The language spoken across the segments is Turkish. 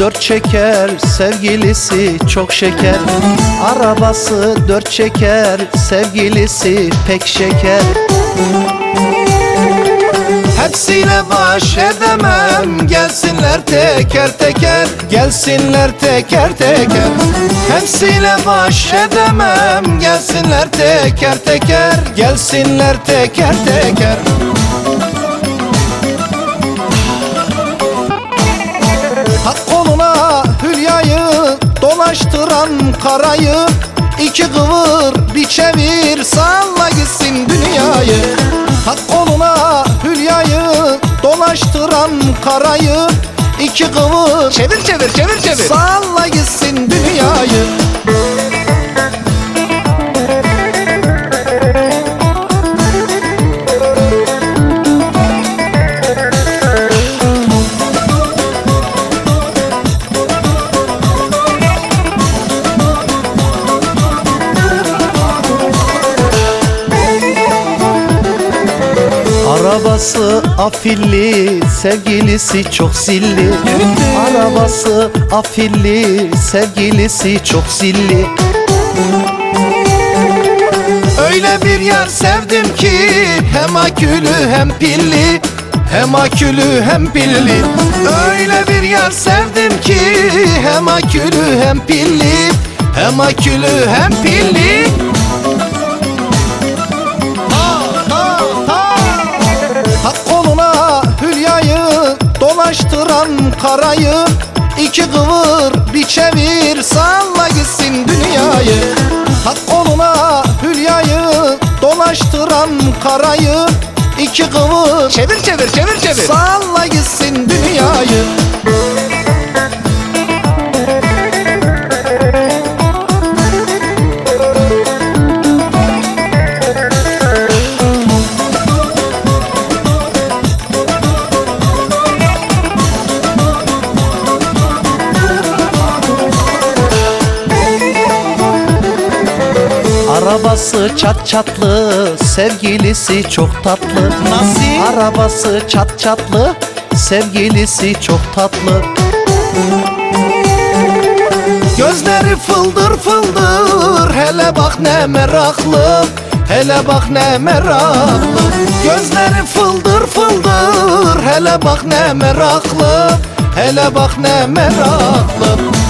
dört çeker sevgilisi çok şeker. Arabası dört çeker sevgilisi pek şeker. Hepsiyle baş edemem Gelsinler teker teker Gelsinler teker teker. Hepsiyle baş edemem Gelsinler teker teker Gelsinler teker teker Dolaştıran karayı iki kıvır bir çevir Salla gitsin dünyayı. Hak koluna hülyayı Dolaştıran karayı iki kıvır. Çevir çevir çevir çevir. Salla gitsin dünyayı Arabası afilli, sevgilisi çok zilli. Arabası afilli, sevgilisi çok zilli. Öyle bir yer sevdim ki hem akülü hem pilli. Hem akülü hem pilli. Öyle bir yer sevdim ki hem akülü hem pilli. Hem akülü hem pilli Dolaştıran karayı iki kıvır bir çevir Salla gitsin dünyayı Hak koluna hülyayı Dolaştıran karayı iki kıvır Çevir çevir çevir çevir. Salla gitsin dünyayı Arabası çat çatlı, sevgilisi çok tatlı. Nasıl? Arabası çat çatlı, sevgilisi çok tatlı. Gözleri fıldır fıldır, hele bak ne meraklı. Hele bak ne meraklı. Gözleri fıldır fıldır, hele bak ne meraklı. Hele bak ne meraklı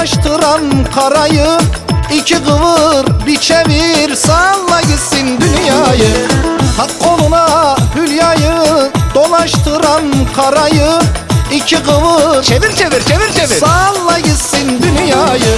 Dolaştıran karayı iki kıvır bir çevir Salla gitsin dünyayı Hak koluna hülyayı Dolaştıran karayı iki kıvır Çevir çevir çevir çevir. Salla gitsin dünyayı